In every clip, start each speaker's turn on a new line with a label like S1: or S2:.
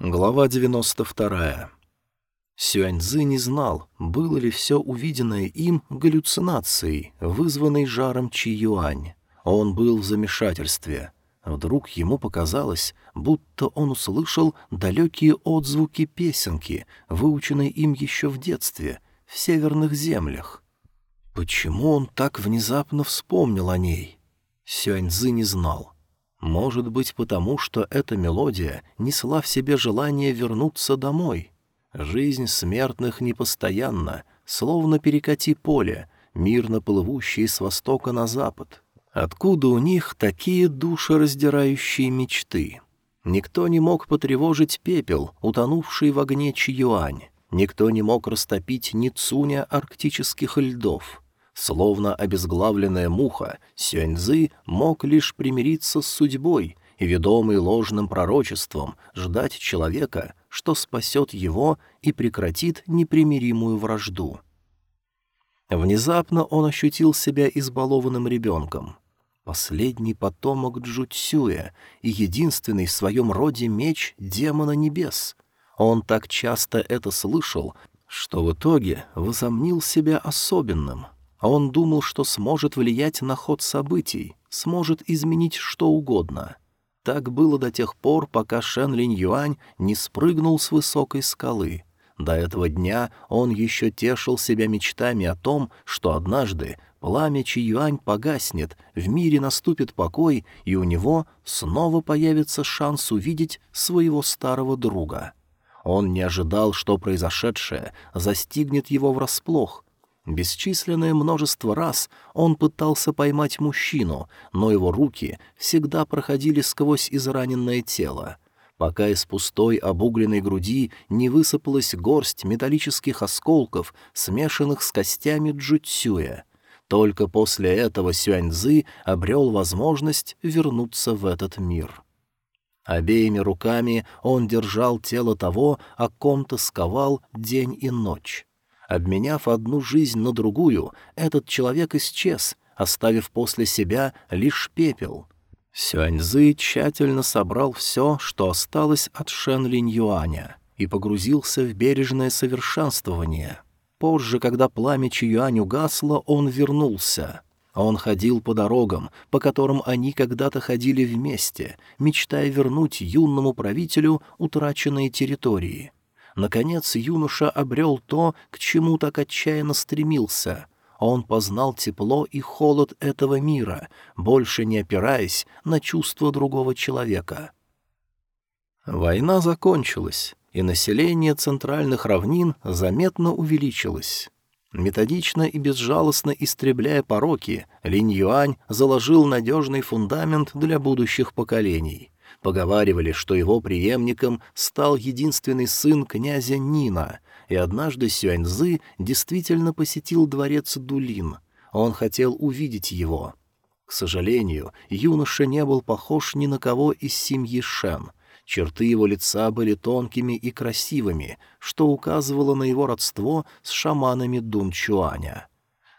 S1: Глава 92. Сюаньзы не знал, было ли все увиденное им галлюцинацией, вызванной жаром Чи-Юань. Он был в замешательстве. Вдруг ему показалось, будто он услышал далекие отзвуки песенки, выученной им еще в детстве, в северных землях. Почему он так внезапно вспомнил о ней? Сюаньзы не знал. Может быть, потому что эта мелодия несла в себе желание вернуться домой. Жизнь смертных непостоянна, словно перекати поле, мирно плывущие с востока на запад. Откуда у них такие душераздирающие мечты? Никто не мог потревожить пепел, утонувший в огне Чиюань. Никто не мог растопить Ницуня арктических льдов. Словно обезглавленная муха, Сюаньзы мог лишь примириться с судьбой и, ведомый ложным пророчеством, ждать человека, что спасет его и прекратит непримиримую вражду. Внезапно он ощутил себя избалованным ребенком. Последний потомок Джуцюя и единственный в своем роде меч демона небес. Он так часто это слышал, что в итоге возомнил себя особенным — а он думал, что сможет влиять на ход событий, сможет изменить что угодно. Так было до тех пор, пока Шен Линь Юань не спрыгнул с высокой скалы. До этого дня он еще тешил себя мечтами о том, что однажды пламя Чи Юань погаснет, в мире наступит покой, и у него снова появится шанс увидеть своего старого друга. Он не ожидал, что произошедшее застигнет его врасплох, Бесчисленное множество раз он пытался поймать мужчину, но его руки всегда проходили сквозь израненное тело. Пока из пустой обугленной груди не высыпалась горсть металлических осколков, смешанных с костями джуцюя. Только после этого Сюаньзы обрел возможность вернуться в этот мир. Обеими руками он держал тело того, о ком тосковал день и ночь. Обменяв одну жизнь на другую, этот человек исчез, оставив после себя лишь пепел. Сюаньзы тщательно собрал все, что осталось от Шен Линь Юаня, и погрузился в бережное совершенствование. Позже, когда пламя Чиюань угасло, он вернулся. Он ходил по дорогам, по которым они когда-то ходили вместе, мечтая вернуть юному правителю утраченные территории — Наконец юноша обрел то, к чему так отчаянно стремился. Он познал тепло и холод этого мира, больше не опираясь на чувства другого человека. Война закончилась, и население центральных равнин заметно увеличилось. Методично и безжалостно истребляя пороки, Линь Юань заложил надежный фундамент для будущих поколений — Поговаривали, что его преемником стал единственный сын князя Нина, и однажды Сюаньзы действительно посетил дворец Дулин. Он хотел увидеть его. К сожалению, юноша не был похож ни на кого из семьи Шен. Черты его лица были тонкими и красивыми, что указывало на его родство с шаманами Дун Чуаня.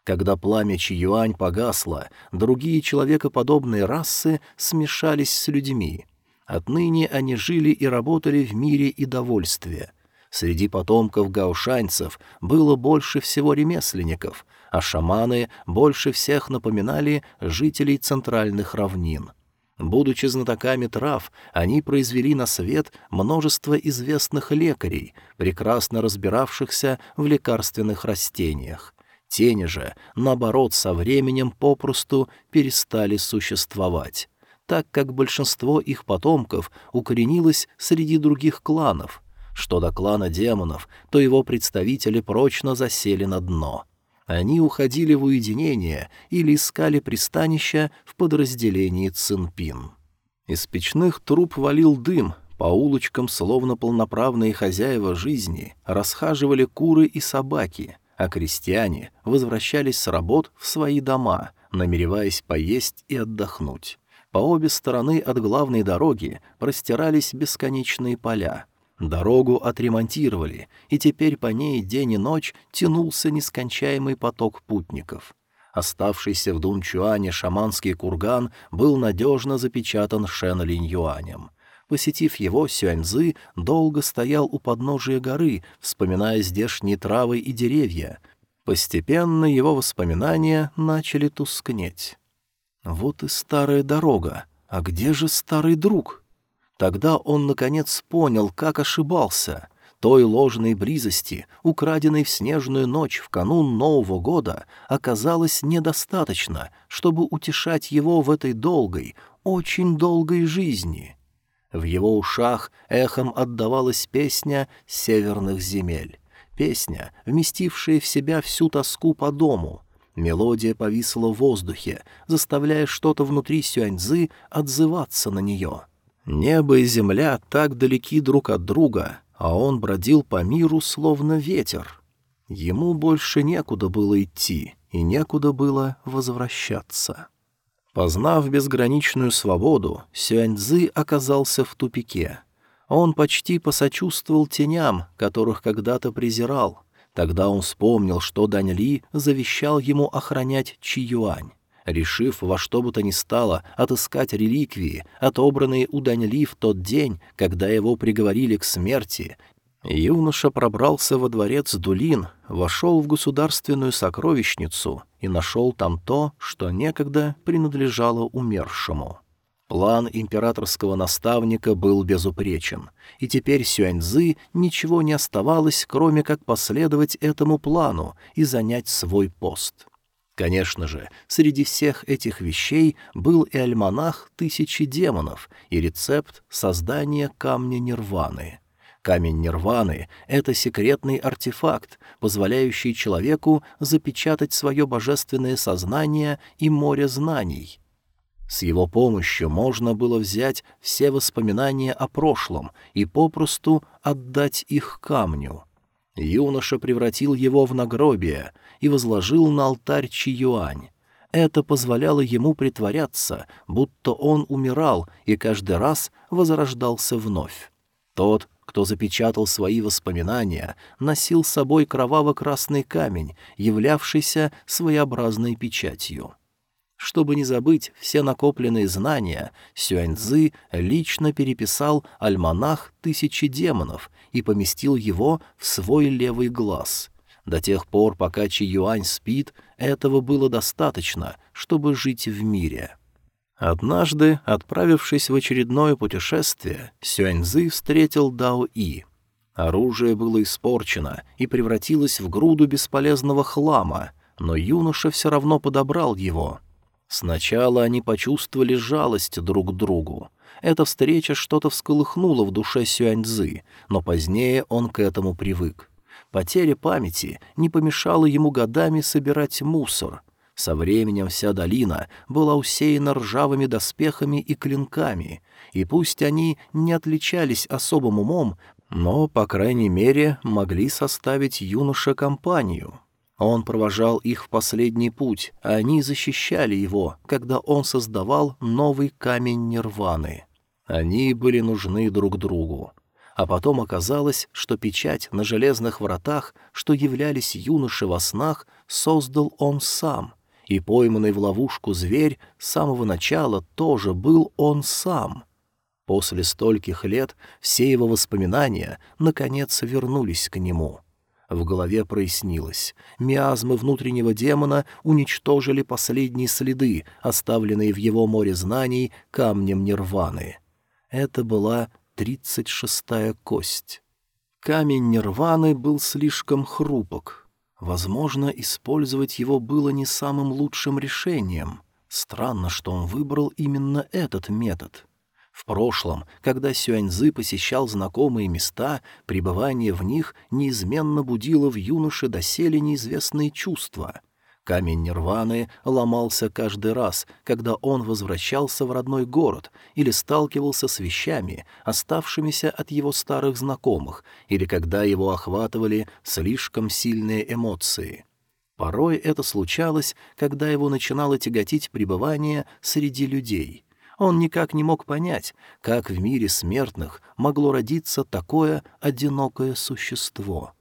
S1: Когда пламя Чиюань погасло, другие человекоподобные расы смешались с людьми. Отныне они жили и работали в мире и довольстве. Среди потомков гаушанцев было больше всего ремесленников, а шаманы больше всех напоминали жителей центральных равнин. Будучи знатоками трав, они произвели на свет множество известных лекарей, прекрасно разбиравшихся в лекарственных растениях. Тени же, наоборот, со временем попросту перестали существовать так как большинство их потомков укоренилось среди других кланов. Что до клана демонов, то его представители прочно засели на дно. Они уходили в уединение или искали пристанища в подразделении Цинпин. Из печных труб валил дым, по улочкам, словно полноправные хозяева жизни, расхаживали куры и собаки, а крестьяне возвращались с работ в свои дома, намереваясь поесть и отдохнуть. По обе стороны от главной дороги простирались бесконечные поля. Дорогу отремонтировали, и теперь по ней день и ночь тянулся нескончаемый поток путников. Оставшийся в Дунчуане шаманский курган был надежно запечатан Шен Юанем. Посетив его, Сюаньзы долго стоял у подножия горы, вспоминая здешние травы и деревья. Постепенно его воспоминания начали тускнеть. Вот и старая дорога. А где же старый друг? Тогда он, наконец, понял, как ошибался. Той ложной близости, украденной в снежную ночь в канун Нового года, оказалось недостаточно, чтобы утешать его в этой долгой, очень долгой жизни. В его ушах эхом отдавалась песня северных земель. Песня, вместившая в себя всю тоску по дому. Мелодия повисла в воздухе, заставляя что-то внутри Сюаньзы отзываться на нее. Небо и земля так далеки друг от друга, а он бродил по миру словно ветер. Ему больше некуда было идти и некуда было возвращаться. Познав безграничную свободу, Сюаньцзы оказался в тупике. Он почти посочувствовал теням, которых когда-то презирал. Тогда он вспомнил, что Дань Ли завещал ему охранять Чи-Юань. Решив во что бы то ни стало отыскать реликвии, отобранные у Дань Ли в тот день, когда его приговорили к смерти, Юноша пробрался во дворец Дулин, вошел в государственную сокровищницу и нашел там то, что некогда принадлежало умершему. План императорского наставника был безупречен, и теперь Сюаньзы ничего не оставалось, кроме как последовать этому плану и занять свой пост. Конечно же, среди всех этих вещей был и альманах «Тысячи демонов» и рецепт создания камня нирваны — Камень Нирваны — это секретный артефакт, позволяющий человеку запечатать свое божественное сознание и море знаний. С его помощью можно было взять все воспоминания о прошлом и попросту отдать их камню. Юноша превратил его в нагробие и возложил на алтарь Чиюань. Это позволяло ему притворяться, будто он умирал и каждый раз возрождался вновь. Тот, кто запечатал свои воспоминания, носил с собой кроваво-красный камень, являвшийся своеобразной печатью. Чтобы не забыть все накопленные знания, Сюаньцзы лично переписал альманах «Тысячи демонов» и поместил его в свой левый глаз. До тех пор, пока Чи Юань спит, этого было достаточно, чтобы жить в мире. Однажды, отправившись в очередное путешествие, Сюаньзы встретил Дао И. Оружие было испорчено и превратилось в груду бесполезного хлама, но юноша все равно подобрал его. Сначала они почувствовали жалость друг к другу. Эта встреча что-то всколыхнула в душе Сюаньзы, но позднее он к этому привык. Потеря памяти не помешала ему годами собирать мусор — со временем вся долина была усеяна ржавыми доспехами и клинками, и пусть они не отличались особым умом, но, по крайней мере, могли составить юноша компанию. Он провожал их в последний путь, а они защищали его, когда он создавал новый камень нирваны. Они были нужны друг другу. А потом оказалось, что печать на железных вратах, что являлись юноши во снах, создал он сам — и пойманный в ловушку зверь с самого начала тоже был он сам. После стольких лет все его воспоминания наконец вернулись к нему. В голове прояснилось. Миазмы внутреннего демона уничтожили последние следы, оставленные в его море знаний камнем нирваны. Это была тридцать шестая кость. Камень нирваны был слишком хрупок, Возможно, использовать его было не самым лучшим решением. Странно, что он выбрал именно этот метод. В прошлом, когда Сюаньзы посещал знакомые места, пребывание в них неизменно будило в юноше доселе неизвестные чувства. Камень нирваны ломался каждый раз, когда он возвращался в родной город или сталкивался с вещами, оставшимися от его старых знакомых, или когда его охватывали слишком сильные эмоции. Порой это случалось, когда его начинало тяготить пребывание среди людей. Он никак не мог понять, как в мире смертных могло родиться такое одинокое существо.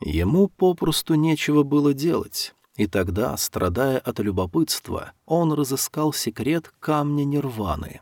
S1: Ему попросту нечего было делать. И тогда, страдая от любопытства, он разыскал секрет камня нирваны.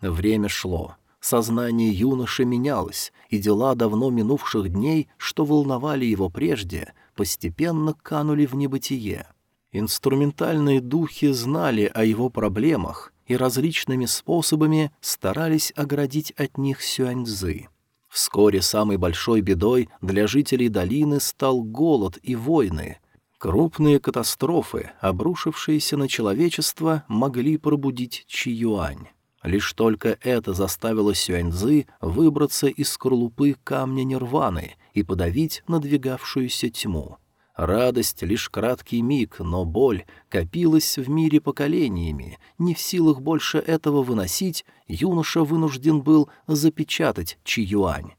S1: Время шло. Сознание юноши менялось, и дела давно минувших дней, что волновали его прежде, постепенно канули в небытие. Инструментальные духи знали о его проблемах и различными способами старались оградить от них Сюаньзы. Вскоре самой большой бедой для жителей долины стал голод и войны. Крупные катастрофы, обрушившиеся на человечество, могли пробудить Чиюань. Лишь только это заставило Сюаньзы выбраться из скорлупы камня нирваны и подавить надвигавшуюся тьму. Радость — лишь краткий миг, но боль копилась в мире поколениями. Не в силах больше этого выносить, юноша вынужден был запечатать Чиюань.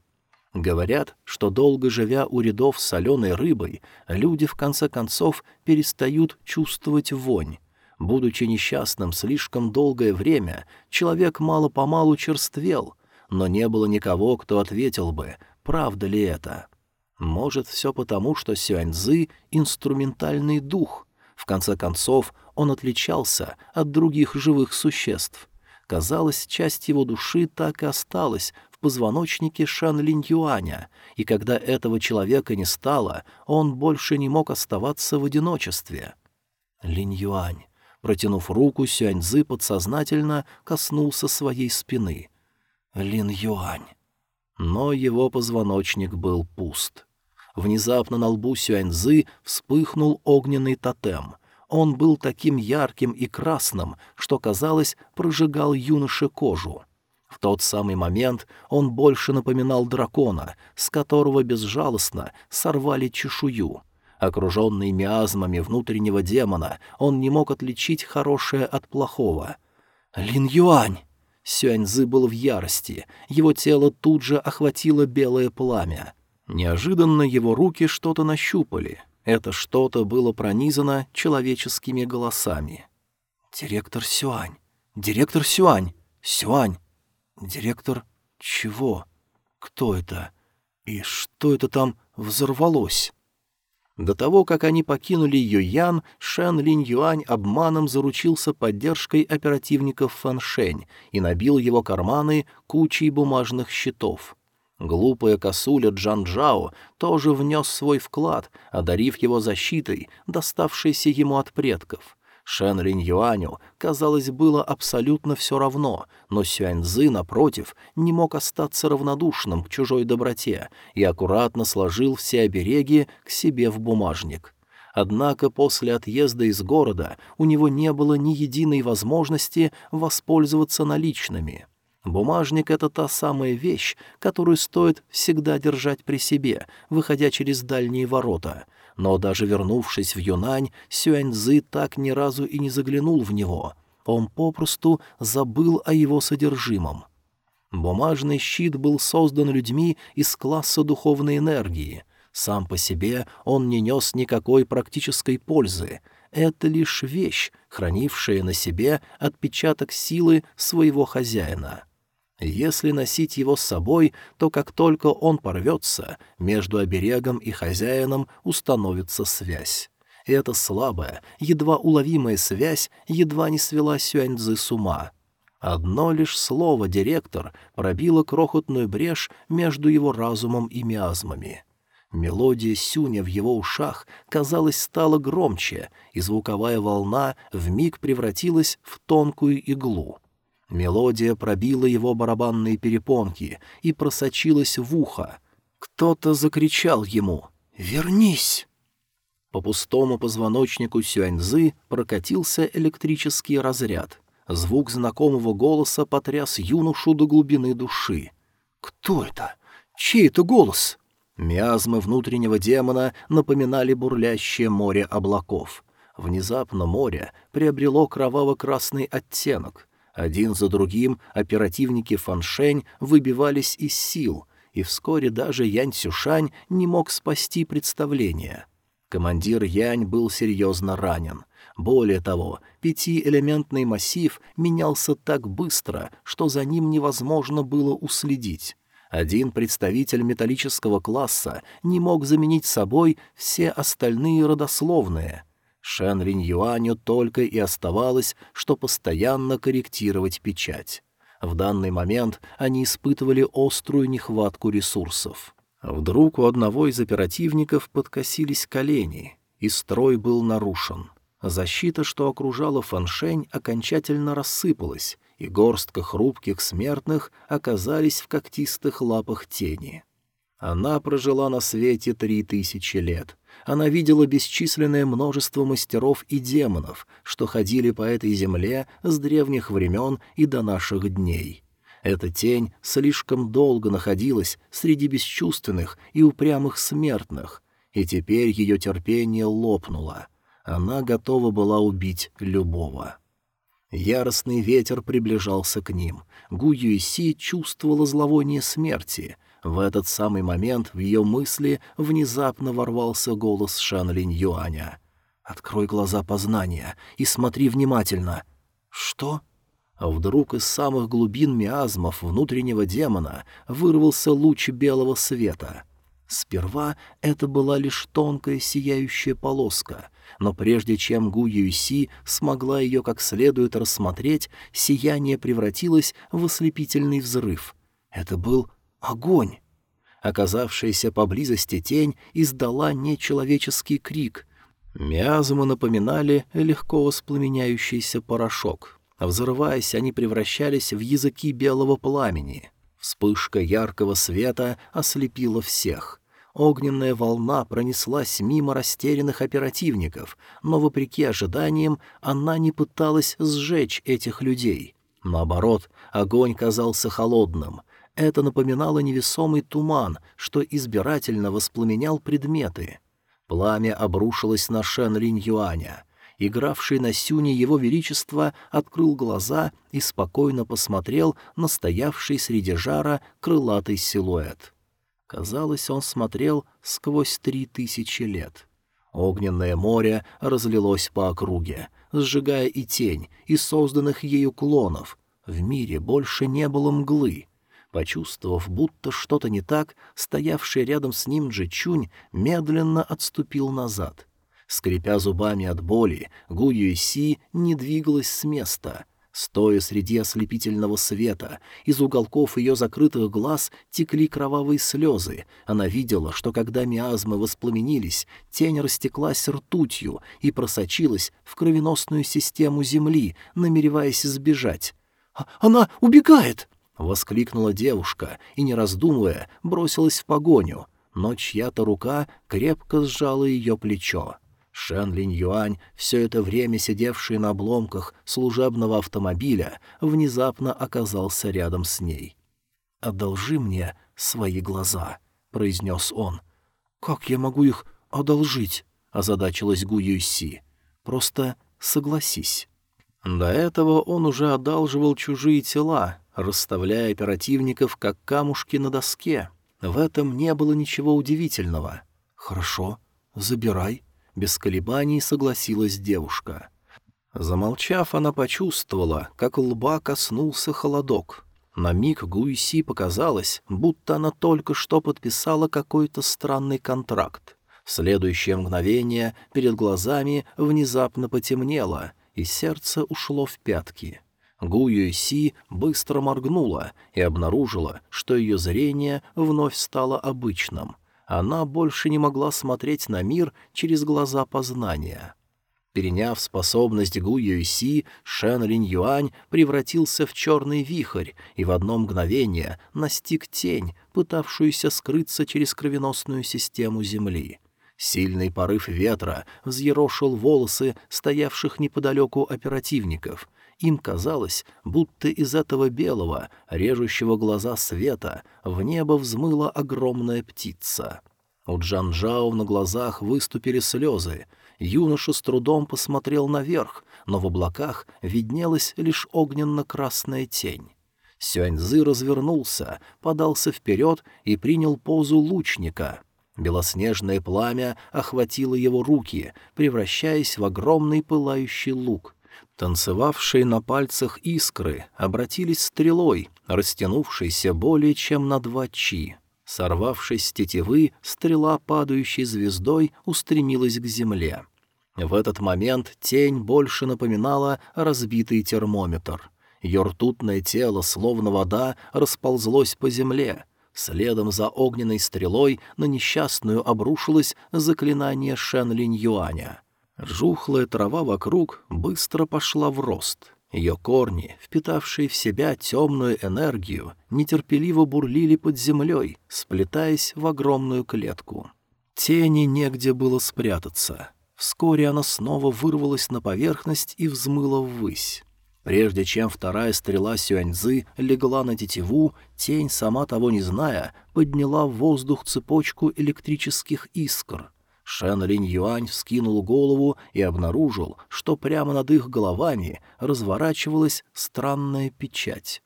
S1: Говорят, что долго живя у рядов с соленой рыбой, люди в конце концов перестают чувствовать вонь. Будучи несчастным слишком долгое время, человек мало-помалу черствел, но не было никого, кто ответил бы, правда ли это. Может, все потому, что Сюаньзы — инструментальный дух. В конце концов, он отличался от других живых существ. Казалось, часть его души так и осталась в позвоночнике Шан Линь Юаня, и когда этого человека не стало, он больше не мог оставаться в одиночестве. Линь Юань. Протянув руку, Сюаньзы подсознательно коснулся своей спины. Лин Юань. Но его позвоночник был пуст. Внезапно на лбу Сюаньзы вспыхнул огненный тотем. Он был таким ярким и красным, что, казалось, прожигал юноше кожу. В тот самый момент он больше напоминал дракона, с которого безжалостно сорвали чешую. Окруженный миазмами внутреннего демона, он не мог отличить хорошее от плохого. «Лин Юань!» Сюаньзы был в ярости, его тело тут же охватило белое пламя. Неожиданно его руки что-то нащупали. Это что-то было пронизано человеческими голосами. «Директор Сюань! Директор Сюань! Сюань! Директор чего? Кто это? И что это там взорвалось?» До того, как они покинули Юян, Шэн Линь Юань обманом заручился поддержкой оперативников Фаншень и набил его карманы кучей бумажных счетов. Глупая косуля Джан Джао тоже внес свой вклад, одарив его защитой, доставшейся ему от предков. Шен Линь Юаню, казалось, было абсолютно все равно, но Сюаньзы, напротив, не мог остаться равнодушным к чужой доброте и аккуратно сложил все обереги к себе в бумажник. Однако после отъезда из города у него не было ни единой возможности воспользоваться наличными — Бумажник — это та самая вещь, которую стоит всегда держать при себе, выходя через дальние ворота. Но даже вернувшись в Юнань, Сюаньзы так ни разу и не заглянул в него. Он попросту забыл о его содержимом. Бумажный щит был создан людьми из класса духовной энергии. Сам по себе он не нес никакой практической пользы. Это лишь вещь, хранившая на себе отпечаток силы своего хозяина. Если носить его с собой, то как только он порвется, между оберегом и хозяином установится связь. Эта слабая, едва уловимая связь едва не свела Сюаньцзы с ума. Одно лишь слово «директор» пробило крохотную брешь между его разумом и миазмами. Мелодия Сюня в его ушах, казалось, стала громче, и звуковая волна вмиг превратилась в тонкую иглу — Мелодия пробила его барабанные перепонки и просочилась в ухо. Кто-то закричал ему «Вернись!». По пустому позвоночнику Сюаньзы прокатился электрический разряд. Звук знакомого голоса потряс юношу до глубины души. «Кто это? Чей это голос?» Миазмы внутреннего демона напоминали бурлящее море облаков. Внезапно море приобрело кроваво-красный оттенок — один за другим оперативники Фаншень выбивались из сил, и вскоре даже Янь Сюшань не мог спасти представление. Командир Янь был серьезно ранен. Более того, пятиэлементный массив менялся так быстро, что за ним невозможно было уследить. Один представитель металлического класса не мог заменить собой все остальные родословные — Шэн Ринь Юаню только и оставалось, что постоянно корректировать печать. В данный момент они испытывали острую нехватку ресурсов. Вдруг у одного из оперативников подкосились колени, и строй был нарушен. Защита, что окружала Фаншень, окончательно рассыпалась, и горстка хрупких смертных оказались в когтистых лапах тени. Она прожила на свете три тысячи лет. Она видела бесчисленное множество мастеров и демонов, что ходили по этой земле с древних времен и до наших дней. Эта тень слишком долго находилась среди бесчувственных и упрямых смертных, и теперь ее терпение лопнуло. Она готова была убить любого. Яростный ветер приближался к ним. Гу Юйси чувствовала зловоние смерти. В этот самый момент в ее мысли внезапно ворвался голос Шан Линь Юаня. «Открой глаза познания и смотри внимательно». «Что?» А вдруг из самых глубин миазмов внутреннего демона вырвался луч белого света. Сперва это была лишь тонкая сияющая полоска — но прежде чем Гу Юйси смогла ее как следует рассмотреть, сияние превратилось в ослепительный взрыв. Это был огонь. Оказавшаяся поблизости тень издала нечеловеческий крик. Миазмы напоминали легко воспламеняющийся порошок. Взрываясь, они превращались в языки белого пламени. Вспышка яркого света ослепила всех. Огненная волна пронеслась мимо растерянных оперативников, но, вопреки ожиданиям, она не пыталась сжечь этих людей. Наоборот, огонь казался холодным. Это напоминало невесомый туман, что избирательно воспламенял предметы. Пламя обрушилось на Шен Линь Юаня. Игравший на сюне его величество открыл глаза и спокойно посмотрел на стоявший среди жара крылатый силуэт. Казалось, он смотрел сквозь три тысячи лет. Огненное море разлилось по округе, сжигая и тень, и созданных ею клонов. В мире больше не было мглы. Почувствовав, будто что-то не так, стоявший рядом с ним Джичунь медленно отступил назад. Скрипя зубами от боли, Гу Юйси не двигалась с места, Стоя среди ослепительного света, из уголков ее закрытых глаз текли кровавые слезы. Она видела, что когда миазмы воспламенились, тень растеклась ртутью и просочилась в кровеносную систему Земли, намереваясь сбежать. «А, «Она убегает!» — воскликнула девушка и, не раздумывая, бросилась в погоню, но чья-то рука крепко сжала ее плечо. Шен Линь Юань, все это время сидевший на обломках служебного автомобиля, внезапно оказался рядом с ней. «Одолжи мне свои глаза», — произнес он. «Как я могу их одолжить?» — озадачилась Гу Юйси. «Просто согласись». До этого он уже одалживал чужие тела, расставляя оперативников как камушки на доске. В этом не было ничего удивительного. «Хорошо, забирай», без колебаний согласилась девушка. Замолчав, она почувствовала, как лба коснулся холодок. На миг Гуиси показалось, будто она только что подписала какой-то странный контракт. В следующее мгновение перед глазами внезапно потемнело, и сердце ушло в пятки. Гу Юйси быстро моргнула и обнаружила, что ее зрение вновь стало обычным она больше не могла смотреть на мир через глаза познания. Переняв способность Гу Юйси, Шен Линь Юань превратился в черный вихрь и в одно мгновение настиг тень, пытавшуюся скрыться через кровеносную систему Земли. Сильный порыв ветра взъерошил волосы стоявших неподалеку оперативников — им казалось, будто из этого белого, режущего глаза света, в небо взмыла огромная птица. У Джанжао на глазах выступили слезы. Юноша с трудом посмотрел наверх, но в облаках виднелась лишь огненно-красная тень. Сюаньзы развернулся, подался вперед и принял позу лучника. Белоснежное пламя охватило его руки, превращаясь в огромный пылающий лук — Танцевавшие на пальцах искры обратились стрелой, растянувшейся более чем на два чи. Сорвавшись с тетивы, стрела, падающей звездой, устремилась к земле. В этот момент тень больше напоминала разбитый термометр. Ее ртутное тело, словно вода, расползлось по земле. Следом за огненной стрелой на несчастную обрушилось заклинание Шен Линь Юаня. Жухлая трава вокруг быстро пошла в рост. Ее корни, впитавшие в себя темную энергию, нетерпеливо бурлили под землей, сплетаясь в огромную клетку. Тени негде было спрятаться. Вскоре она снова вырвалась на поверхность и взмыла ввысь. Прежде чем вторая стрела Сюаньзы легла на тетиву, тень, сама того не зная, подняла в воздух цепочку электрических искр. Шен Линь Юань вскинул голову и обнаружил, что прямо над их головами разворачивалась странная печать.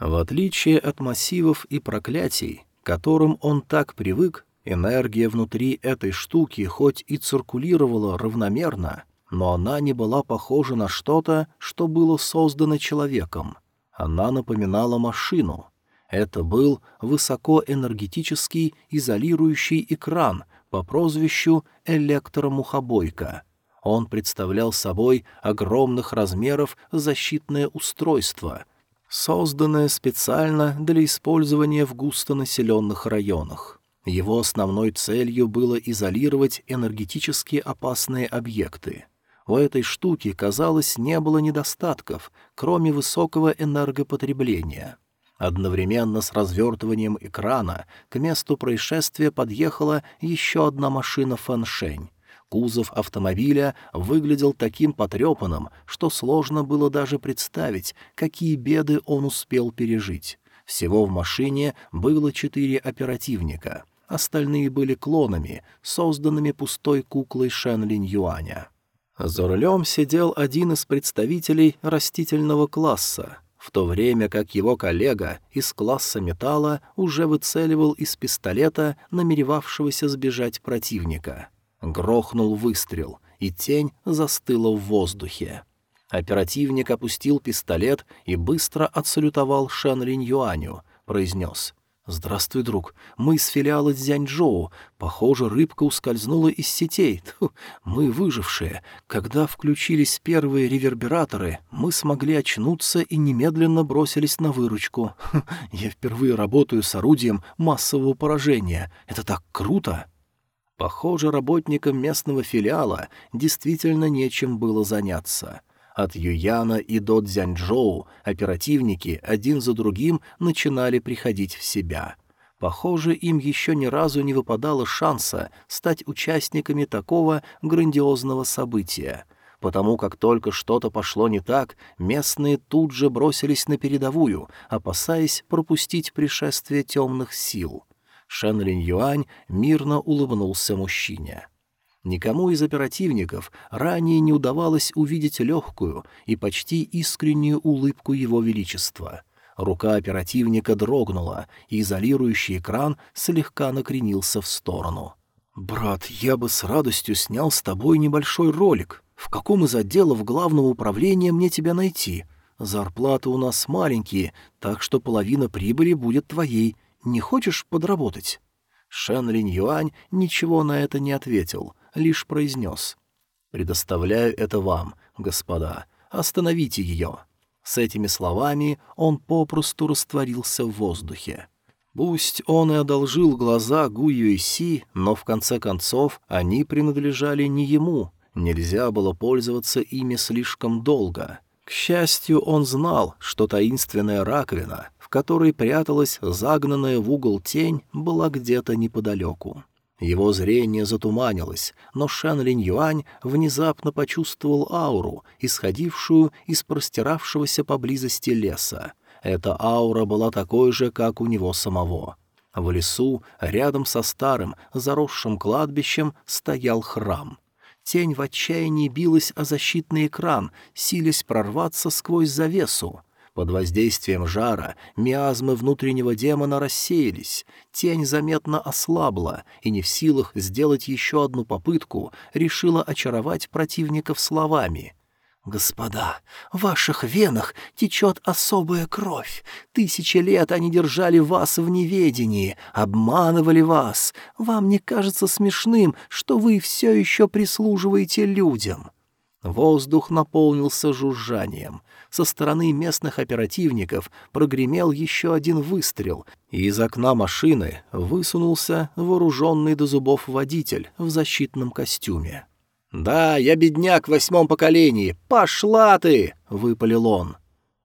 S1: В отличие от массивов и проклятий, к которым он так привык, энергия внутри этой штуки хоть и циркулировала равномерно, но она не была похожа на что-то, что было создано человеком. Она напоминала машину. Это был высокоэнергетический изолирующий экран по прозвищу «электромухобойка». Он представлял собой огромных размеров защитное устройство, созданное специально для использования в густонаселенных районах. Его основной целью было изолировать энергетически опасные объекты. У этой штуки, казалось, не было недостатков, кроме высокого энергопотребления. Одновременно с развертыванием экрана к месту происшествия подъехала еще одна машина «Фэншень». Кузов автомобиля выглядел таким потрепанным, что сложно было даже представить, какие беды он успел пережить. Всего в машине было четыре оперативника. Остальные были клонами, созданными пустой куклой Шен Линь Юаня. За рулем сидел один из представителей растительного класса, в то время как его коллега из класса металла уже выцеливал из пистолета намеревавшегося сбежать противника. Грохнул выстрел, и тень застыла в воздухе. Оперативник опустил пистолет и быстро отсалютовал Шэн Линь Юаню, произнес «Здравствуй, друг. Мы из филиала Цзяньчжоу. Похоже, рыбка ускользнула из сетей. Тьфу, мы выжившие. Когда включились первые ревербераторы, мы смогли очнуться и немедленно бросились на выручку. Я впервые работаю с орудием массового поражения. Это так круто!» Похоже, работникам местного филиала действительно нечем было заняться — от Юяна и до Цзяньчжоу оперативники один за другим начинали приходить в себя. Похоже, им еще ни разу не выпадало шанса стать участниками такого грандиозного события. Потому как только что-то пошло не так, местные тут же бросились на передовую, опасаясь пропустить пришествие темных сил. Шен Линь Юань мирно улыбнулся мужчине. Никому из оперативников ранее не удавалось увидеть легкую и почти искреннюю улыбку его величества. Рука оперативника дрогнула, и изолирующий экран слегка накренился в сторону. «Брат, я бы с радостью снял с тобой небольшой ролик. В каком из отделов главного управления мне тебя найти? Зарплаты у нас маленькие, так что половина прибыли будет твоей. Не хочешь подработать?» Шен Линь Юань ничего на это не ответил — лишь произнес «Предоставляю это вам, господа. Остановите ее». С этими словами он попросту растворился в воздухе. Пусть он и одолжил глаза Гу Юйси, но в конце концов они принадлежали не ему, нельзя было пользоваться ими слишком долго. К счастью, он знал, что таинственная раковина, в которой пряталась загнанная в угол тень, была где-то неподалеку. Его зрение затуманилось, но Шан Линь Юань внезапно почувствовал ауру, исходившую из простиравшегося поблизости леса. Эта аура была такой же, как у него самого. В лесу, рядом со старым, заросшим кладбищем, стоял храм. Тень в отчаянии билась о защитный экран, силясь прорваться сквозь завесу. Под воздействием жара миазмы внутреннего демона рассеялись, тень заметно ослабла и не в силах сделать еще одну попытку, решила очаровать противников словами. «Господа, в ваших венах течет особая кровь. Тысячи лет они держали вас в неведении, обманывали вас. Вам не кажется смешным, что вы все еще прислуживаете людям?» Воздух наполнился жужжанием. Со стороны местных оперативников прогремел еще один выстрел, и из окна машины высунулся вооруженный до зубов водитель в защитном костюме. «Да, я бедняк в восьмом поколении! Пошла ты!» — выпалил он.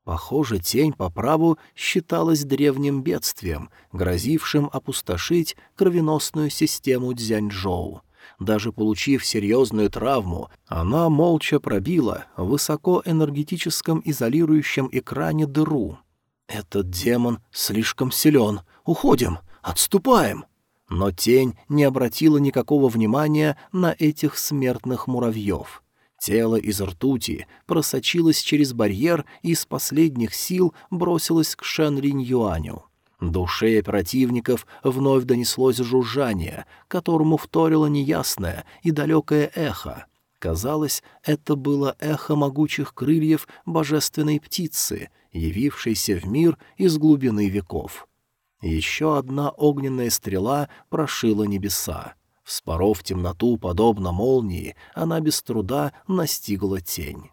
S1: Похоже, тень по праву считалась древним бедствием, грозившим опустошить кровеносную систему Дзяньчжоу. Даже получив серьезную травму, она молча пробила в высокоэнергетическом изолирующем экране дыру. «Этот демон слишком силен. Уходим! Отступаем!» Но тень не обратила никакого внимания на этих смертных муравьев. Тело из ртути просочилось через барьер и из последних сил бросилось к Шэн Ринь Юаню. До ушей оперативников вновь донеслось жужжание, которому вторило неясное и далекое эхо. Казалось, это было эхо могучих крыльев божественной птицы, явившейся в мир из глубины веков. Еще одна огненная стрела прошила небеса. Вспоров темноту, подобно молнии, она без труда настигла тень.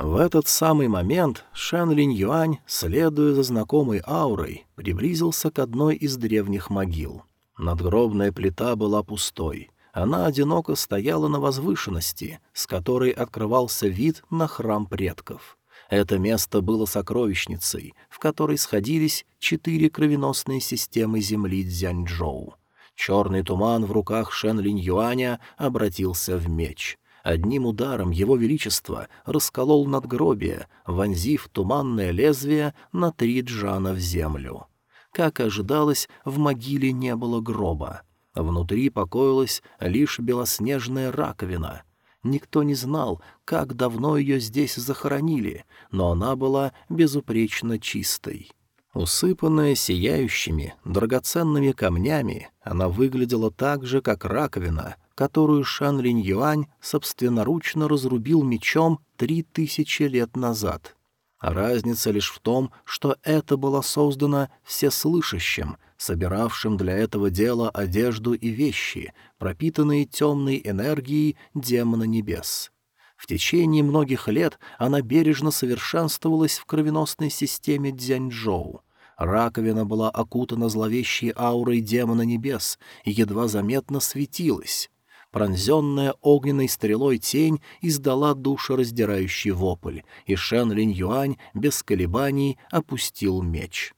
S1: В этот самый момент Шэн Линь Юань, следуя за знакомой аурой, приблизился к одной из древних могил. Надгробная плита была пустой. Она одиноко стояла на возвышенности, с которой открывался вид на храм предков. Это место было сокровищницей, в которой сходились четыре кровеносные системы земли Дзяньчжоу. Черный туман в руках Шэн Линь Юаня обратился в меч — Одним ударом его величество расколол надгробие, вонзив туманное лезвие на три джана в землю. Как ожидалось, в могиле не было гроба. Внутри покоилась лишь белоснежная раковина. Никто не знал, как давно ее здесь захоронили, но она была безупречно чистой. Усыпанная сияющими, драгоценными камнями, она выглядела так же, как раковина — которую Шан Линь Юань собственноручно разрубил мечом три тысячи лет назад. разница лишь в том, что это было создано всеслышащим, собиравшим для этого дела одежду и вещи, пропитанные темной энергией демона небес. В течение многих лет она бережно совершенствовалась в кровеносной системе Дзяньчжоу. Раковина была окутана зловещей аурой демона небес и едва заметно светилась. Пронзенная огненной стрелой тень издала душераздирающий вопль, и Шен Линь Юань без колебаний опустил меч.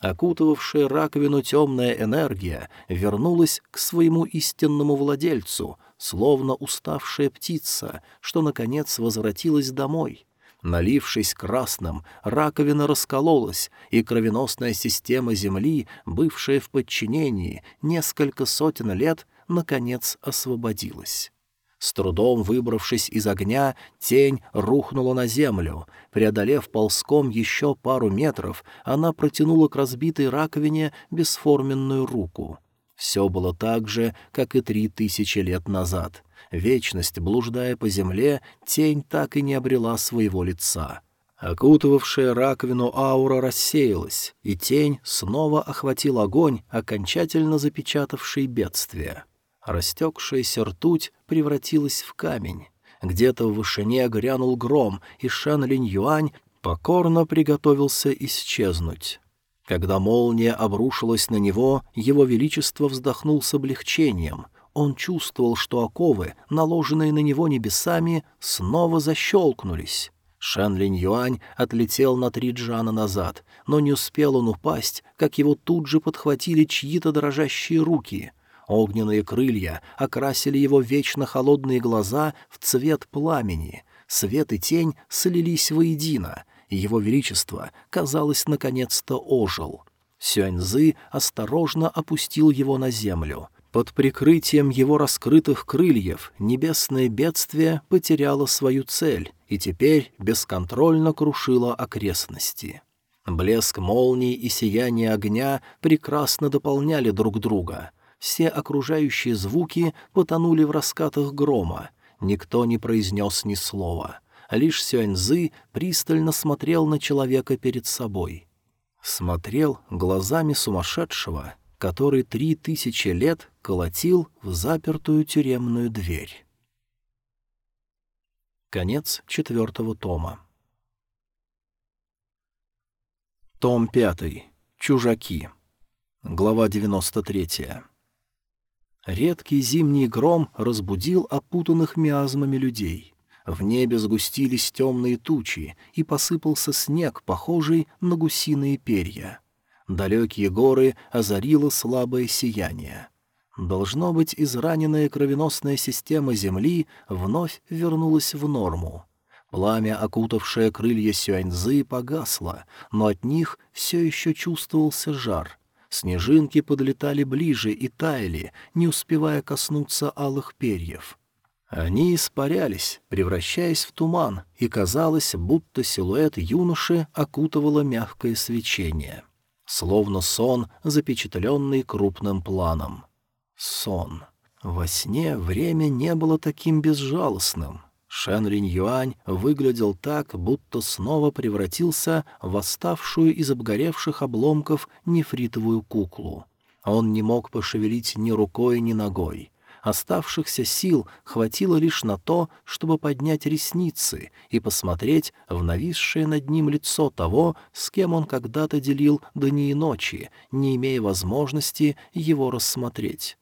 S1: Окутывавшая раковину темная энергия вернулась к своему истинному владельцу, словно уставшая птица, что, наконец, возвратилась домой. Налившись красным, раковина раскололась, и кровеносная система Земли, бывшая в подчинении несколько сотен лет, наконец освободилась. С трудом выбравшись из огня, тень рухнула на землю. Преодолев ползком еще пару метров, она протянула к разбитой раковине бесформенную руку. Все было так же, как и три тысячи лет назад. Вечность, блуждая по земле, тень так и не обрела своего лица. Окутывавшая раковину аура рассеялась, и тень снова охватил огонь, окончательно запечатавший бедствие. Растекшаяся ртуть превратилась в камень. Где-то в вышине грянул гром, и Шан Линь Юань покорно приготовился исчезнуть. Когда молния обрушилась на него, его величество вздохнул с облегчением. Он чувствовал, что оковы, наложенные на него небесами, снова защелкнулись. Шан Линь Юань отлетел на три джана назад, но не успел он упасть, как его тут же подхватили чьи-то дрожащие руки — Огненные крылья окрасили его вечно холодные глаза в цвет пламени. Свет и тень слились воедино, и его величество, казалось, наконец-то ожил. Сюаньзы осторожно опустил его на землю. Под прикрытием его раскрытых крыльев небесное бедствие потеряло свою цель и теперь бесконтрольно крушило окрестности. Блеск молний и сияние огня прекрасно дополняли друг друга — все окружающие звуки потонули в раскатах грома. Никто не произнес ни слова. Лишь Сюаньзы пристально смотрел на человека перед собой. Смотрел глазами сумасшедшего, который три тысячи лет колотил в запертую тюремную дверь. Конец четвертого тома. Том пятый. Чужаки. Глава девяносто третья. Редкий зимний гром разбудил опутанных миазмами людей. В небе сгустились темные тучи, и посыпался снег, похожий на гусиные перья. Далекие горы озарило слабое сияние. Должно быть, израненная кровеносная система Земли вновь вернулась в норму. Пламя, окутавшее крылья Сюаньзы, погасло, но от них все еще чувствовался жар. Снежинки подлетали ближе и таяли, не успевая коснуться алых перьев. Они испарялись, превращаясь в туман, и казалось, будто силуэт юноши окутывало мягкое свечение. Словно сон, запечатленный крупным планом. Сон. Во сне время не было таким безжалостным. Шэн Ринь Юань выглядел так, будто снова превратился в восставшую из обгоревших обломков нефритовую куклу. Он не мог пошевелить ни рукой, ни ногой. Оставшихся сил хватило лишь на то, чтобы поднять ресницы и посмотреть в нависшее над ним лицо того, с кем он когда-то делил дни и ночи, не имея возможности его рассмотреть.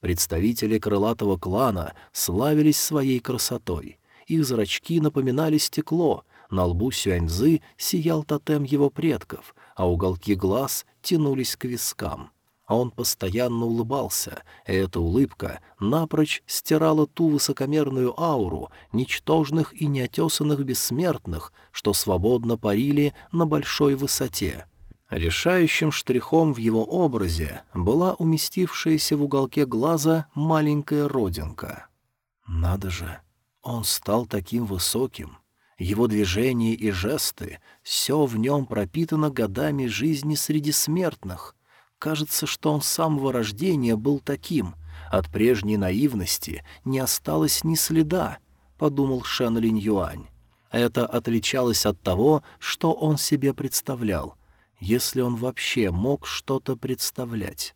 S1: Представители крылатого клана славились своей красотой. Их зрачки напоминали стекло, на лбу Сюаньзы сиял тотем его предков, а уголки глаз тянулись к вискам. А он постоянно улыбался, и эта улыбка напрочь стирала ту высокомерную ауру ничтожных и неотесанных бессмертных, что свободно парили на большой высоте — Решающим штрихом в его образе была уместившаяся в уголке глаза маленькая родинка. Надо же, он стал таким высоким. Его движения и жесты — все в нем пропитано годами жизни среди смертных. Кажется, что он с самого рождения был таким. От прежней наивности не осталось ни следа, — подумал Шэн Линь Юань. Это отличалось от того, что он себе представлял — если он вообще мог что-то представлять.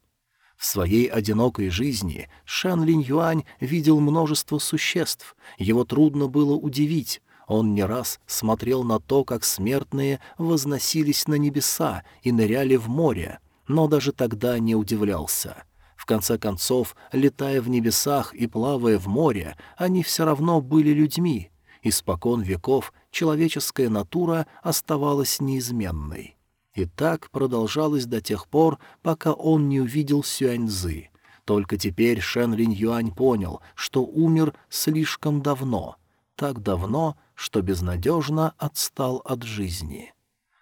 S1: В своей одинокой жизни Шан Линь Юань видел множество существ, его трудно было удивить, он не раз смотрел на то, как смертные возносились на небеса и ныряли в море, но даже тогда не удивлялся. В конце концов, летая в небесах и плавая в море, они все равно были людьми. Испокон веков человеческая натура оставалась неизменной. И так продолжалось до тех пор, пока он не увидел Сюаньзы. Только теперь Шен Линь Юань понял, что умер слишком давно, так давно, что безнадежно отстал от жизни.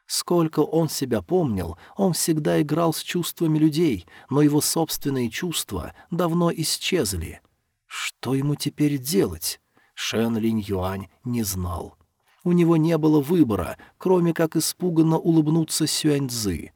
S1: Сколько он себя помнил, он всегда играл с чувствами людей, но его собственные чувства давно исчезли. Что ему теперь делать? Шен Линь Юань не знал. У него не было выбора, кроме как испуганно улыбнуться Сюаньцзы.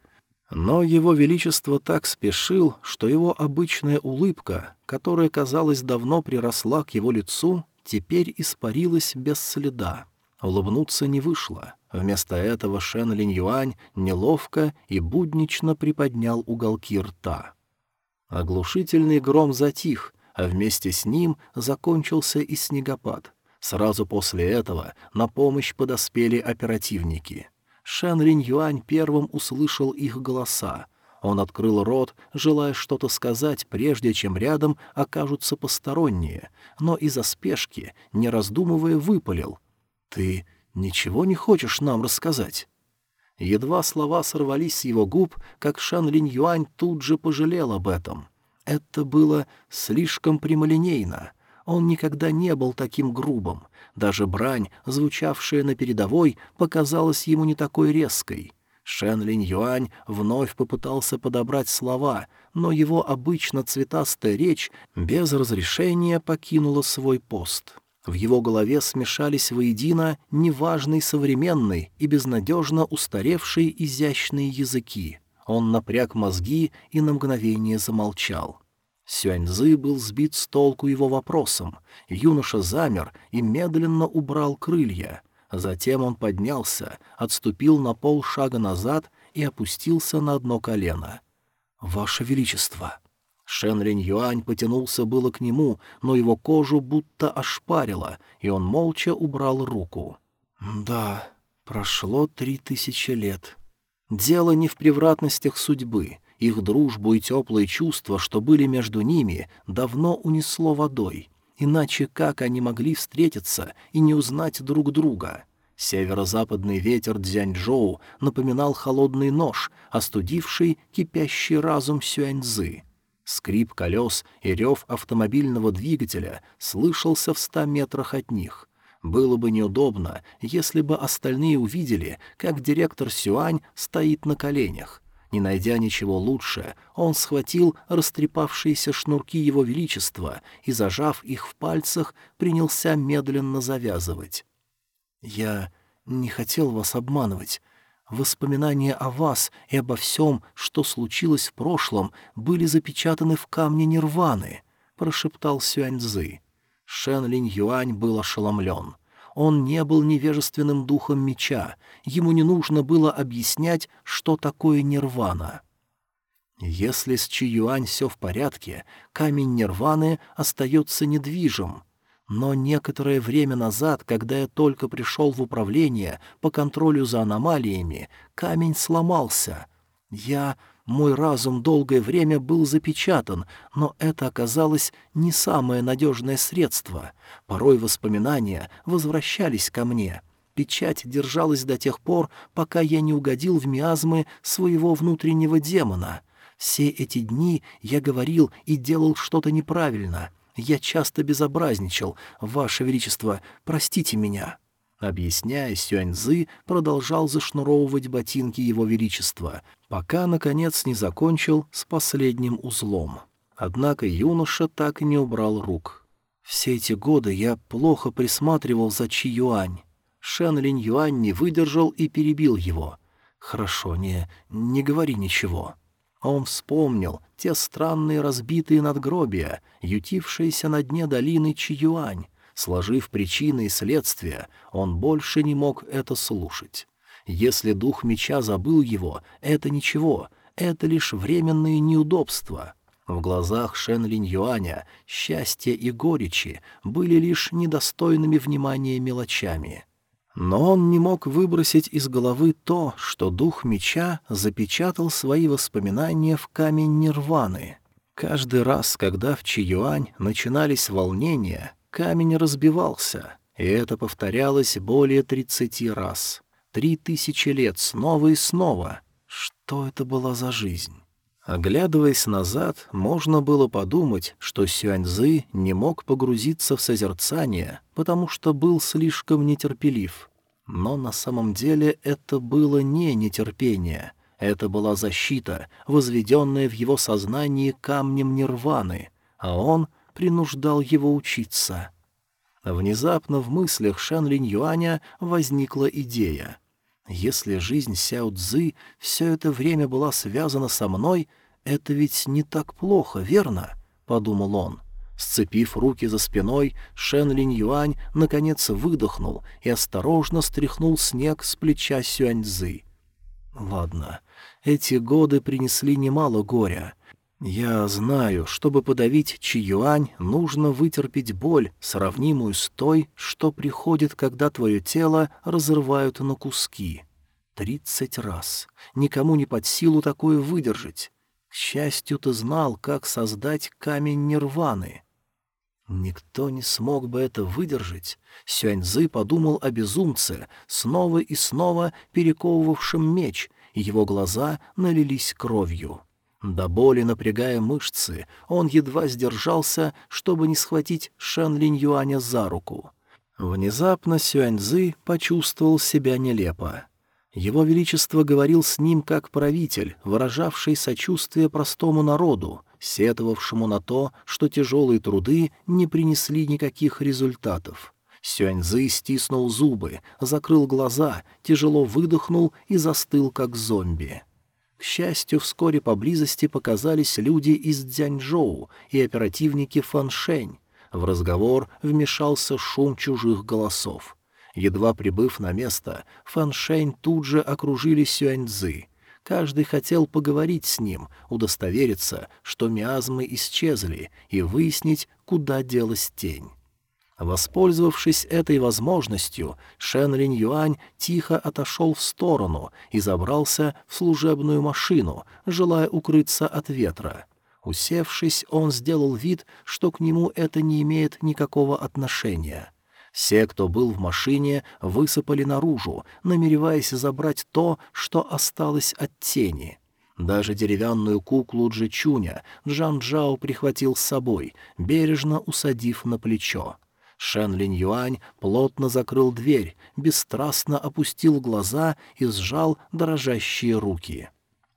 S1: Но его величество так спешил, что его обычная улыбка, которая, казалось, давно приросла к его лицу, теперь испарилась без следа. Улыбнуться не вышло. Вместо этого Шен Линь Юань неловко и буднично приподнял уголки рта. Оглушительный гром затих, а вместе с ним закончился и снегопад. Сразу после этого на помощь подоспели оперативники. Шэн Ринь Юань первым услышал их голоса. Он открыл рот, желая что-то сказать, прежде чем рядом окажутся посторонние, но из-за спешки, не раздумывая, выпалил. «Ты ничего не хочешь нам рассказать?» Едва слова сорвались с его губ, как Шан Линь Юань тут же пожалел об этом. Это было слишком прямолинейно — он никогда не был таким грубым. Даже брань, звучавшая на передовой, показалась ему не такой резкой. Шен Линь Юань вновь попытался подобрать слова, но его обычно цветастая речь без разрешения покинула свой пост. В его голове смешались воедино неважный современный и безнадежно устаревшие изящные языки. Он напряг мозги и на мгновение замолчал. Сюаньзы был сбит с толку его вопросом. Юноша замер и медленно убрал крылья. Затем он поднялся, отступил на полшага назад и опустился на одно колено. «Ваше Величество!» Шен Линь Юань потянулся было к нему, но его кожу будто ошпарило, и он молча убрал руку. «Да, прошло три тысячи лет. Дело не в превратностях судьбы. Их дружбу и теплые чувства, что были между ними, давно унесло водой. Иначе как они могли встретиться и не узнать друг друга? Северо-западный ветер Дзяньчжоу напоминал холодный нож, остудивший кипящий разум Сюаньзы. Скрип колес и рев автомобильного двигателя слышался в ста метрах от них. Было бы неудобно, если бы остальные увидели, как директор Сюань стоит на коленях. Не найдя ничего лучше, он схватил растрепавшиеся шнурки его величества и, зажав их в пальцах, принялся медленно завязывать. «Я не хотел вас обманывать. Воспоминания о вас и обо всем, что случилось в прошлом, были запечатаны в камне Нирваны», — прошептал Сюаньцзы. Шен Линь Юань был ошеломлен. Он не был невежественным духом меча, ему не нужно было объяснять, что такое нирвана. Если с Чиюань все в порядке, камень нирваны остается недвижим. Но некоторое время назад, когда я только пришел в управление по контролю за аномалиями, камень сломался. Я мой разум долгое время был запечатан, но это оказалось не самое надежное средство. Порой воспоминания возвращались ко мне. Печать держалась до тех пор, пока я не угодил в миазмы своего внутреннего демона. Все эти дни я говорил и делал что-то неправильно. Я часто безобразничал. Ваше Величество, простите меня». Объясняя, Сюаньзы продолжал зашнуровывать ботинки его величества, пока, наконец, не закончил с последним узлом. Однако юноша так и не убрал рук. «Все эти годы я плохо присматривал за Чи Юань». Шен Линь Юань не выдержал и перебил его. «Хорошо, не, не говори ничего». Он вспомнил те странные разбитые надгробия, ютившиеся на дне долины Чиюань, Сложив причины и следствия, он больше не мог это слушать. Если дух меча забыл его, это ничего, это лишь временные неудобства. В глазах Шен Линь Юаня счастье и горечи были лишь недостойными внимания мелочами. Но он не мог выбросить из головы то, что дух меча запечатал свои воспоминания в камень нирваны. Каждый раз, когда в Чиюань начинались волнения, Камень разбивался, и это повторялось более тридцати раз. Три тысячи лет снова и снова. Что это была за жизнь? Оглядываясь назад, можно было подумать, что Сюаньзы не мог погрузиться в созерцание, потому что был слишком нетерпелив. Но на самом деле это было не нетерпение. Это была защита, возведенная в его сознании камнем нирваны, а он — принуждал его учиться. Внезапно в мыслях Шан Линь Юаня возникла идея. Если жизнь Сяо Цзы все это время была связана со мной, это ведь не так плохо, верно? — подумал он. Сцепив руки за спиной, Шен Линь Юань наконец выдохнул и осторожно стряхнул снег с плеча Сюаньзы. Ладно, эти годы принесли немало горя, я знаю, чтобы подавить Чиюань, нужно вытерпеть боль, сравнимую с той, что приходит, когда твое тело разрывают на куски. Тридцать раз. Никому не под силу такое выдержать. К счастью, ты знал, как создать камень нирваны. Никто не смог бы это выдержать. Сюаньзы подумал о безумце, снова и снова перековывавшем меч, и его глаза налились кровью. До боли напрягая мышцы, он едва сдержался, чтобы не схватить Шэн Линь Юаня за руку. Внезапно Сюаньзы почувствовал себя нелепо. Его Величество говорил с ним как правитель, выражавший сочувствие простому народу, сетовавшему на то, что тяжелые труды не принесли никаких результатов. Сюаньзы стиснул зубы, закрыл глаза, тяжело выдохнул и застыл, как зомби. К счастью, вскоре поблизости показались люди из Дзяньчжоу и оперативники Фаншень. В разговор вмешался шум чужих голосов. Едва прибыв на место, Фаншень тут же окружили Сюаньцзы. Каждый хотел поговорить с ним, удостовериться, что миазмы исчезли, и выяснить, куда делась тень. Воспользовавшись этой возможностью, Шен Линь Юань тихо отошел в сторону и забрался в служебную машину, желая укрыться от ветра. Усевшись, он сделал вид, что к нему это не имеет никакого отношения. Все, кто был в машине, высыпали наружу, намереваясь забрать то, что осталось от тени. Даже деревянную куклу Джичуня Джан Джао прихватил с собой, бережно усадив на плечо. Шен Линь Юань плотно закрыл дверь, бесстрастно опустил глаза и сжал дрожащие руки.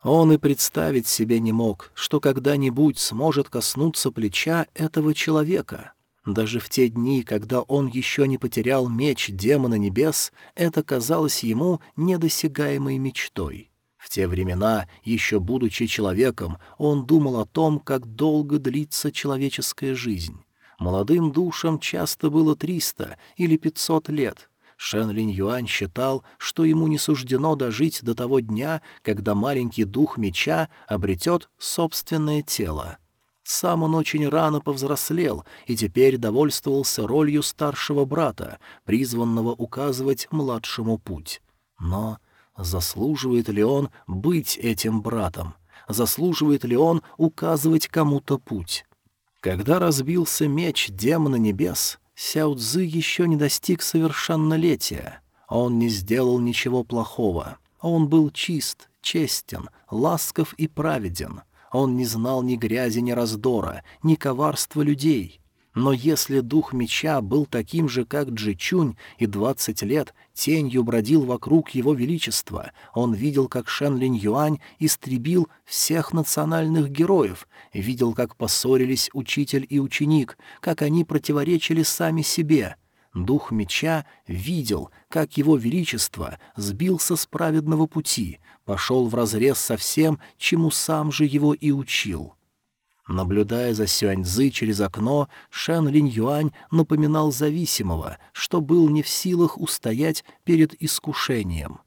S1: Он и представить себе не мог, что когда-нибудь сможет коснуться плеча этого человека. Даже в те дни, когда он еще не потерял меч демона небес, это казалось ему недосягаемой мечтой. В те времена, еще будучи человеком, он думал о том, как долго длится человеческая жизнь. Молодым душам часто было триста или пятьсот лет. Шен Линь Юань считал, что ему не суждено дожить до того дня, когда маленький дух меча обретет собственное тело. Сам он очень рано повзрослел и теперь довольствовался ролью старшего брата, призванного указывать младшему путь. Но заслуживает ли он быть этим братом? Заслуживает ли он указывать кому-то путь? Когда разбился меч демона небес, Сяо Цзы еще не достиг совершеннолетия. Он не сделал ничего плохого. Он был чист, честен, ласков и праведен. Он не знал ни грязи, ни раздора, ни коварства людей. Но если дух меча был таким же, как Джичунь, и двадцать лет тенью бродил вокруг его величества, он видел, как Шен Линь Юань истребил всех национальных героев, видел, как поссорились учитель и ученик, как они противоречили сами себе. Дух меча видел, как его величество сбился с праведного пути, пошел вразрез со всем, чему сам же его и учил. Наблюдая за Сюаньзы через окно, Шэн Линь Юань напоминал зависимого, что был не в силах устоять перед искушением.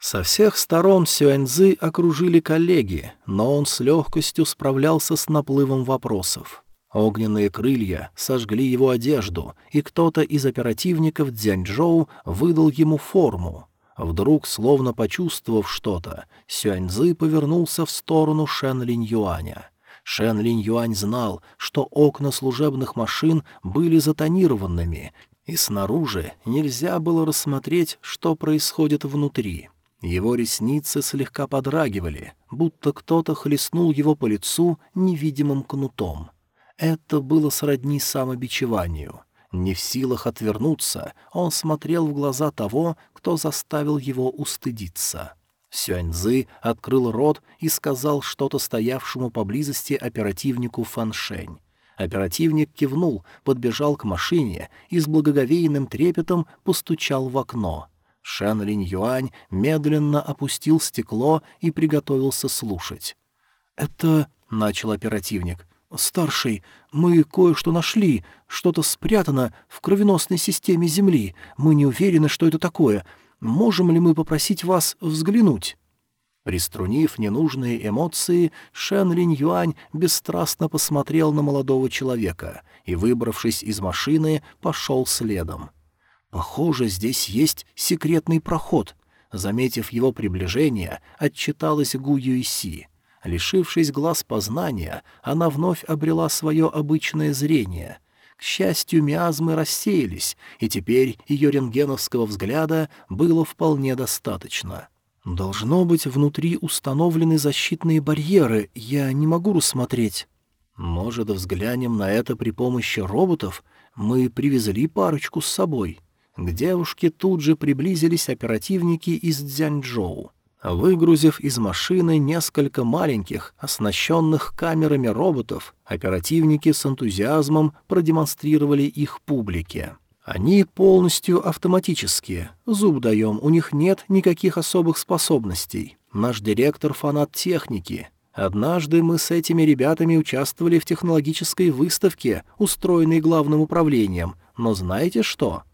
S1: Со всех сторон Сюаньзы окружили коллеги, но он с легкостью справлялся с наплывом вопросов. Огненные крылья сожгли его одежду, и кто-то из оперативников Дзяньчжоу выдал ему форму. Вдруг, словно почувствовав что-то, Сюаньзы повернулся в сторону Шэн Линь Юаня — Шен Линь Юань знал, что окна служебных машин были затонированными, и снаружи нельзя было рассмотреть, что происходит внутри. Его ресницы слегка подрагивали, будто кто-то хлестнул его по лицу невидимым кнутом. Это было сродни самобичеванию. Не в силах отвернуться, он смотрел в глаза того, кто заставил его устыдиться. Сюаньзы открыл рот и сказал что-то стоявшему поблизости оперативнику Фаншень. Оперативник кивнул, подбежал к машине и с благоговейным трепетом постучал в окно. Шэн Линь Юань медленно опустил стекло и приготовился слушать. «Это...» — начал оперативник. «Старший, мы кое-что нашли, что-то спрятано в кровеносной системе Земли. Мы не уверены, что это такое. Можем ли мы попросить вас взглянуть?» Приструнив ненужные эмоции, Шен Линь Юань бесстрастно посмотрел на молодого человека и, выбравшись из машины, пошел следом. «Похоже, здесь есть секретный проход», Заметив его приближение, отчиталась Гу Юйси. Лишившись глаз познания, она вновь обрела свое обычное зрение. К счастью, миазмы рассеялись, и теперь ее рентгеновского взгляда было вполне достаточно. «Должно быть, внутри установлены защитные барьеры, я не могу рассмотреть». «Может, взглянем на это при помощи роботов? Мы привезли парочку с собой». К девушке тут же приблизились оперативники из Дзяньчжоу. Выгрузив из машины несколько маленьких, оснащенных камерами роботов, оперативники с энтузиазмом продемонстрировали их публике. Они полностью автоматические. Зуб даем, у них нет никаких особых способностей. Наш директор — фанат техники. Однажды мы с этими ребятами участвовали в технологической выставке, устроенной главным управлением. Но знаете что?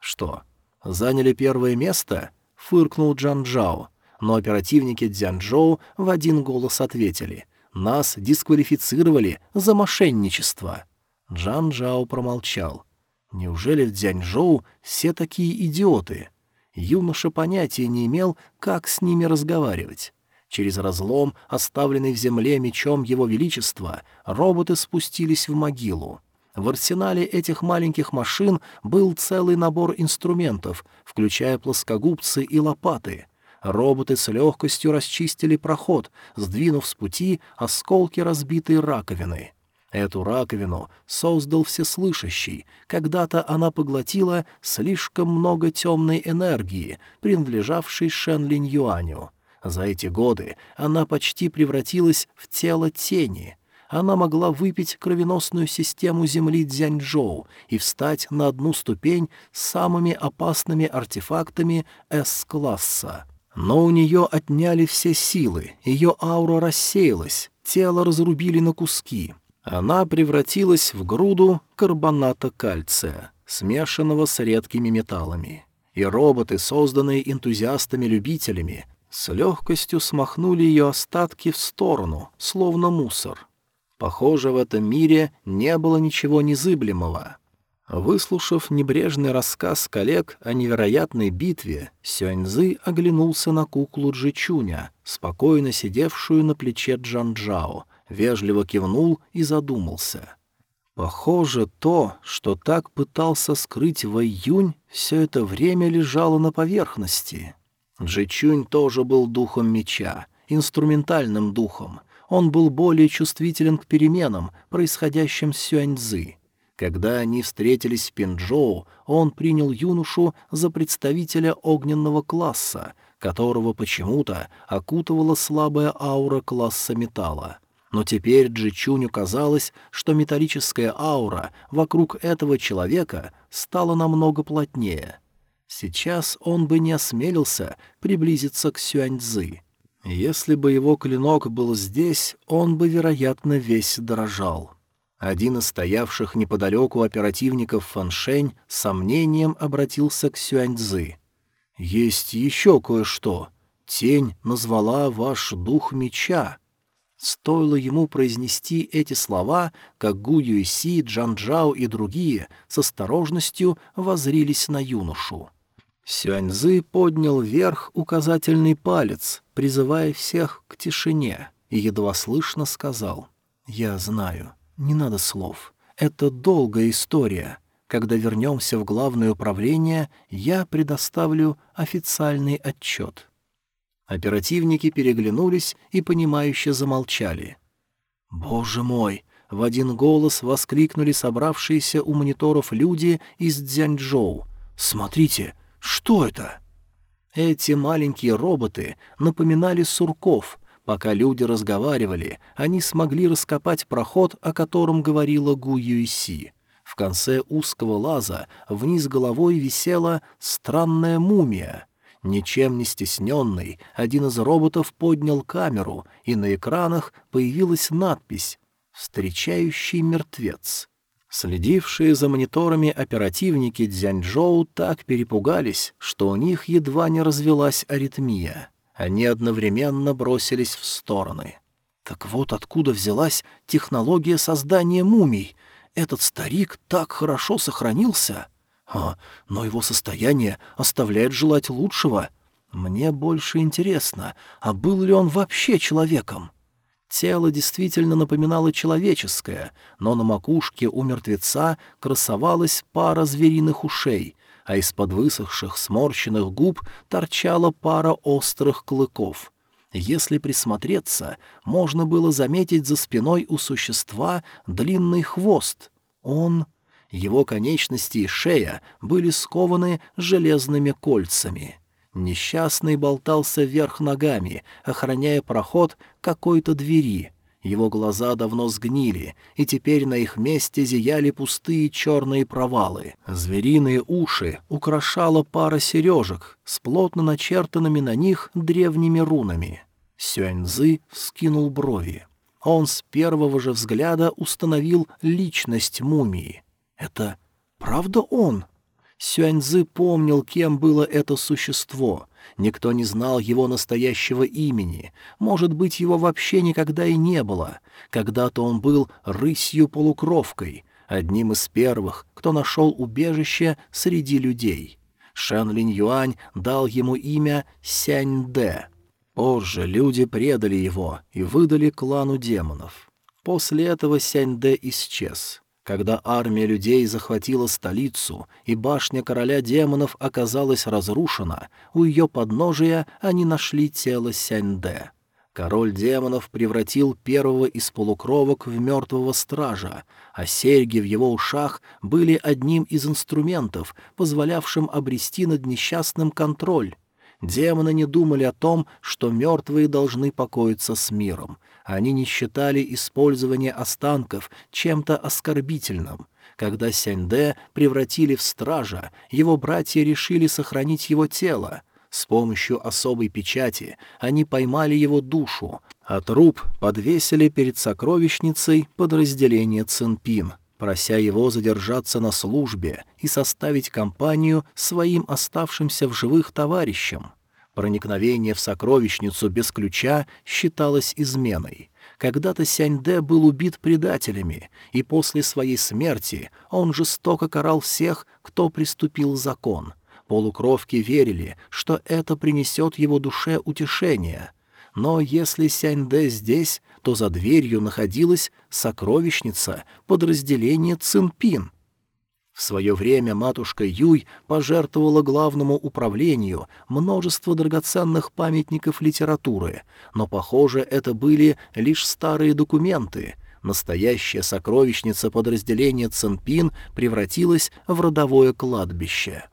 S1: Что? Заняли первое место? Фыркнул Джан Джао. Но оперативники Дзянчжоу в один голос ответили «Нас дисквалифицировали за мошенничество». Джан Джао промолчал. «Неужели в Дзяньчжоу все такие идиоты?» Юноша понятия не имел, как с ними разговаривать. Через разлом, оставленный в земле мечом его величества, роботы спустились в могилу. В арсенале этих маленьких машин был целый набор инструментов, включая плоскогубцы и лопаты. Роботы с легкостью расчистили проход, сдвинув с пути осколки разбитой раковины. Эту раковину создал Всеслышащий. Когда-то она поглотила слишком много темной энергии, принадлежавшей Шен Линь Юаню. За эти годы она почти превратилась в тело тени. Она могла выпить кровеносную систему земли Дзяньчжоу и встать на одну ступень с самыми опасными артефактами С-класса. Но у нее отняли все силы, ее аура рассеялась, тело разрубили на куски. Она превратилась в груду карбоната кальция, смешанного с редкими металлами. И роботы, созданные энтузиастами-любителями, с легкостью смахнули ее остатки в сторону, словно мусор. Похоже, в этом мире не было ничего незыблемого. Выслушав небрежный рассказ коллег о невероятной битве, Сюаньзы оглянулся на куклу Джичуня, спокойно сидевшую на плече Джанжао, вежливо кивнул и задумался. Похоже, то, что так пытался скрыть Вэйюнь, все это время лежало на поверхности. Джичунь тоже был духом меча, инструментальным духом. Он был более чувствителен к переменам, происходящим с Сюаньзы. Когда они встретились в Пинчжоу, он принял юношу за представителя огненного класса, которого почему-то окутывала слабая аура класса металла. Но теперь Джичуню казалось, что металлическая аура вокруг этого человека стала намного плотнее — Сейчас он бы не осмелился приблизиться к Сюаньцзы. Если бы его клинок был здесь, он бы, вероятно, весь дрожал. Один из стоявших неподалеку оперативников Фаншень с сомнением обратился к Сюаньцзы. «Есть еще кое-что. Тень назвала ваш дух меча». Стоило ему произнести эти слова, как Гу Юйси, Джан Джао и другие с осторожностью возрились на юношу. Сюаньзы поднял вверх указательный палец, призывая всех к тишине, и едва слышно сказал «Я знаю, не надо слов. Это долгая история. Когда вернемся в главное управление, я предоставлю официальный отчет». Оперативники переглянулись и, понимающе замолчали. «Боже мой!» — в один голос воскликнули собравшиеся у мониторов люди из Дзяньчжоу. «Смотрите, что это? Эти маленькие роботы напоминали сурков. Пока люди разговаривали, они смогли раскопать проход, о котором говорила Гу Юйси. В конце узкого лаза вниз головой висела странная мумия. Ничем не стесненный, один из роботов поднял камеру, и на экранах появилась надпись «Встречающий мертвец». Следившие за мониторами оперативники Дзяньчжоу так перепугались, что у них едва не развелась аритмия. Они одновременно бросились в стороны. Так вот откуда взялась технология создания мумий. Этот старик так хорошо сохранился. А, но его состояние оставляет желать лучшего. Мне больше интересно, а был ли он вообще человеком? Тело действительно напоминало человеческое, но на макушке у мертвеца красовалась пара звериных ушей, а из-под высохших сморщенных губ торчала пара острых клыков. Если присмотреться, можно было заметить за спиной у существа длинный хвост. Он... Его конечности и шея были скованы железными кольцами. Несчастный болтался вверх ногами, охраняя проход какой-то двери. Его глаза давно сгнили, и теперь на их месте зияли пустые черные провалы. Звериные уши украшала пара сережек с плотно начертанными на них древними рунами. Сюаньзы вскинул брови. Он с первого же взгляда установил личность мумии. «Это правда он?» Сюаньзы помнил, кем было это существо. Никто не знал его настоящего имени. Может быть, его вообще никогда и не было. Когда-то он был рысью-полукровкой, одним из первых, кто нашел убежище среди людей. Шэн Линь Юань дал ему имя Сянь Дэ. Позже люди предали его и выдали клану демонов. После этого Сянь Дэ исчез. Когда армия людей захватила столицу, и башня короля демонов оказалась разрушена, у ее подножия они нашли тело Сяньде. Король демонов превратил первого из полукровок в мертвого стража, а серьги в его ушах были одним из инструментов, позволявшим обрести над несчастным контроль. Демоны не думали о том, что мертвые должны покоиться с миром — они не считали использование останков чем-то оскорбительным. Когда Сяньде превратили в стража, его братья решили сохранить его тело. С помощью особой печати они поймали его душу, а труп подвесили перед сокровищницей подразделения Цинпин, прося его задержаться на службе и составить компанию своим оставшимся в живых товарищам. Проникновение в сокровищницу без ключа считалось изменой. Когда-то Сяньде был убит предателями, и после своей смерти он жестоко карал всех, кто приступил закон. Полукровки верили, что это принесет его душе утешение. Но если Сяньде здесь, то за дверью находилась сокровищница подразделения Цинпин — свое время матушка Юй пожертвовала главному управлению множество драгоценных памятников литературы, но, похоже, это были лишь старые документы. Настоящая сокровищница подразделения Цинпин превратилась в родовое кладбище.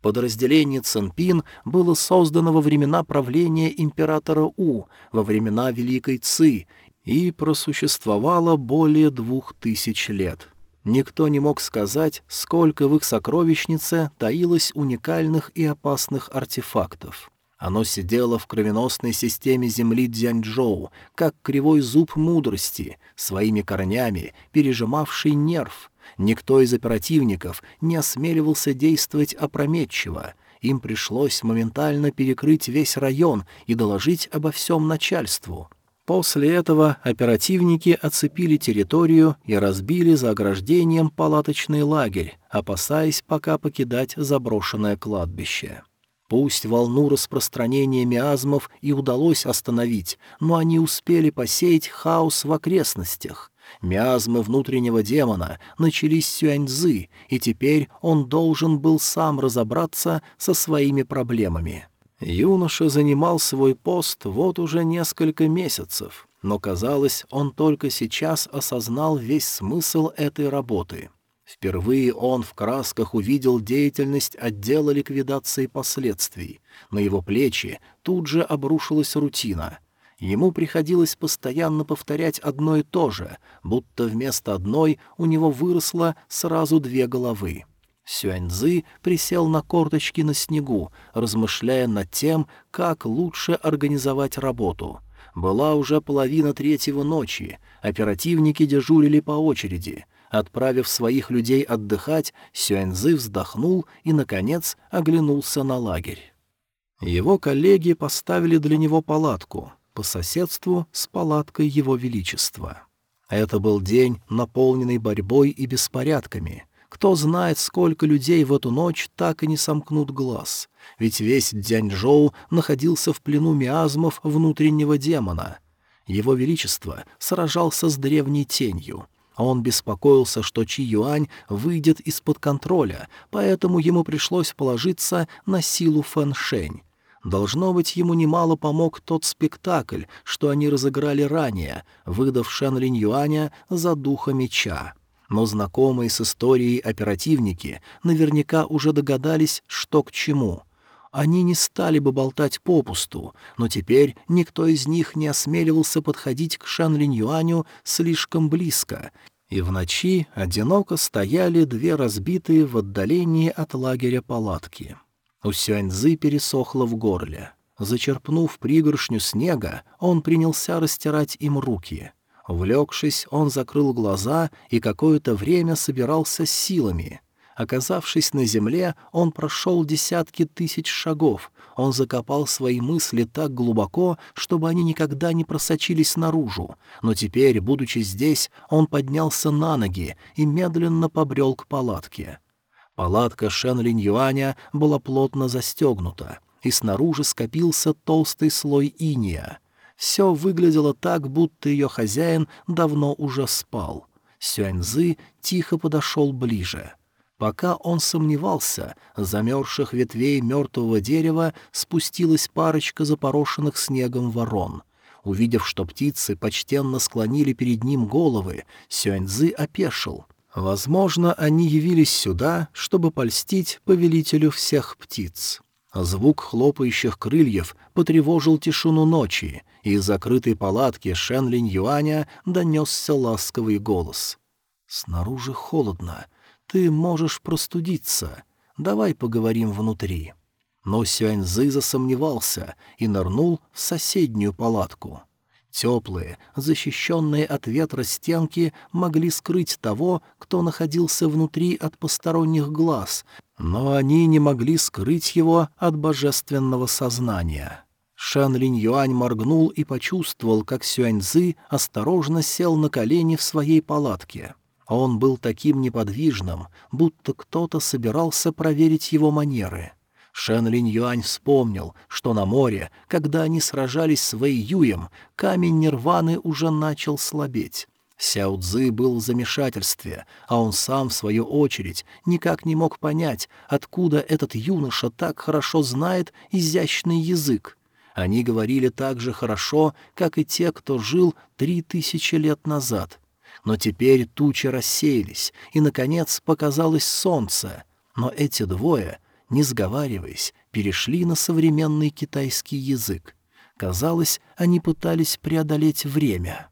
S1: Подразделение Цинпин было создано во времена правления императора У, во времена Великой Ци, и просуществовало более двух тысяч лет. Никто не мог сказать, сколько в их сокровищнице таилось уникальных и опасных артефактов. Оно сидело в кровеносной системе земли Дзяньчжоу, как кривой зуб мудрости, своими корнями пережимавший нерв. Никто из оперативников не осмеливался действовать опрометчиво. Им пришлось моментально перекрыть весь район и доложить обо всем начальству — После этого оперативники оцепили территорию и разбили за ограждением палаточный лагерь, опасаясь пока покидать заброшенное кладбище. Пусть волну распространения миазмов и удалось остановить, но они успели посеять хаос в окрестностях. Миазмы внутреннего демона начались с Сюаньзы, и теперь он должен был сам разобраться со своими проблемами. Юноша занимал свой пост вот уже несколько месяцев, но, казалось, он только сейчас осознал весь смысл этой работы. Впервые он в красках увидел деятельность отдела ликвидации последствий. На его плечи тут же обрушилась рутина. Ему приходилось постоянно повторять одно и то же, будто вместо одной у него выросло сразу две головы. Сюаньзы присел на корточки на снегу, размышляя над тем, как лучше организовать работу. Была уже половина третьего ночи, оперативники дежурили по очереди. Отправив своих людей отдыхать, Сюаньзы вздохнул и, наконец, оглянулся на лагерь. Его коллеги поставили для него палатку по соседству с палаткой Его Величества. Это был день, наполненный борьбой и беспорядками — кто знает, сколько людей в эту ночь так и не сомкнут глаз. Ведь весь Дзяньчжоу находился в плену миазмов внутреннего демона. Его Величество сражался с древней тенью. Он беспокоился, что Чи Юань выйдет из-под контроля, поэтому ему пришлось положиться на силу Фэн Шэнь. Должно быть, ему немало помог тот спектакль, что они разыграли ранее, выдав Шэн Линь Юаня за духа меча но знакомые с историей оперативники наверняка уже догадались, что к чему. Они не стали бы болтать попусту, но теперь никто из них не осмеливался подходить к Шан Линь слишком близко, и в ночи одиноко стояли две разбитые в отдалении от лагеря палатки. У Сюаньзы пересохло в горле. Зачерпнув пригоршню снега, он принялся растирать им руки — Увлекшись, он закрыл глаза и какое-то время собирался силами. Оказавшись на земле, он прошел десятки тысяч шагов. Он закопал свои мысли так глубоко, чтобы они никогда не просочились наружу. Но теперь, будучи здесь, он поднялся на ноги и медленно побрел к палатке. Палатка Шен Линь Юаня была плотно застегнута, и снаружи скопился толстый слой иния. Все выглядело так, будто ее хозяин давно уже спал. Сюаньзы тихо подошел ближе — Пока он сомневался, с замерзших ветвей мертвого дерева спустилась парочка запорошенных снегом ворон. Увидев, что птицы почтенно склонили перед ним головы, Сюаньзы опешил. Возможно, они явились сюда, чтобы польстить повелителю всех птиц. Звук хлопающих крыльев потревожил тишину ночи, и из закрытой палатки Шенлинь Юаня донесся ласковый голос. «Снаружи холодно. Ты можешь простудиться. Давай поговорим внутри». Но Сюаньзы засомневался и нырнул в соседнюю палатку. Теплые, защищенные от ветра стенки могли скрыть того, кто находился внутри от посторонних глаз, но они не могли скрыть его от божественного сознания. Шан Линь Юань моргнул и почувствовал, как Сюаньзы осторожно сел на колени в своей палатке. Он был таким неподвижным, будто кто-то собирался проверить его манеры. Шен Линь Юань вспомнил, что на море, когда они сражались с Вэй Юем, камень нирваны уже начал слабеть. Сяо Цзы был в замешательстве, а он сам, в свою очередь, никак не мог понять, откуда этот юноша так хорошо знает изящный язык. Они говорили так же хорошо, как и те, кто жил три тысячи лет назад. Но теперь тучи рассеялись, и, наконец, показалось солнце. Но эти двое, не сговариваясь, перешли на современный китайский язык. Казалось, они пытались преодолеть время.